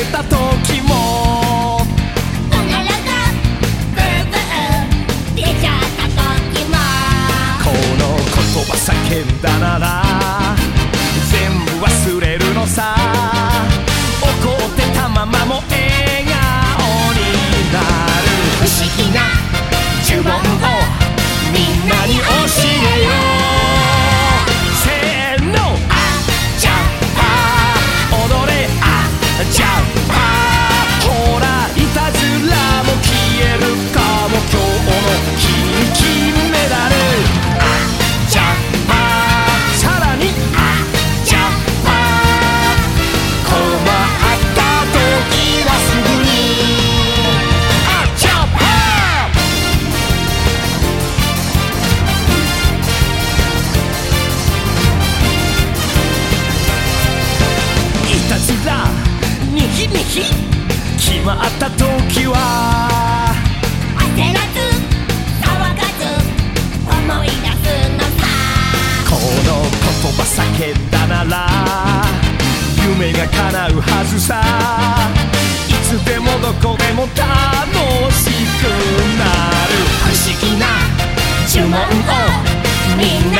けたと時は。焦らず騒がず思い出すのさ。この言葉叫んだなら夢が叶うはずさ。いつでもどこでも楽しくなる。不思議な呪文をみんな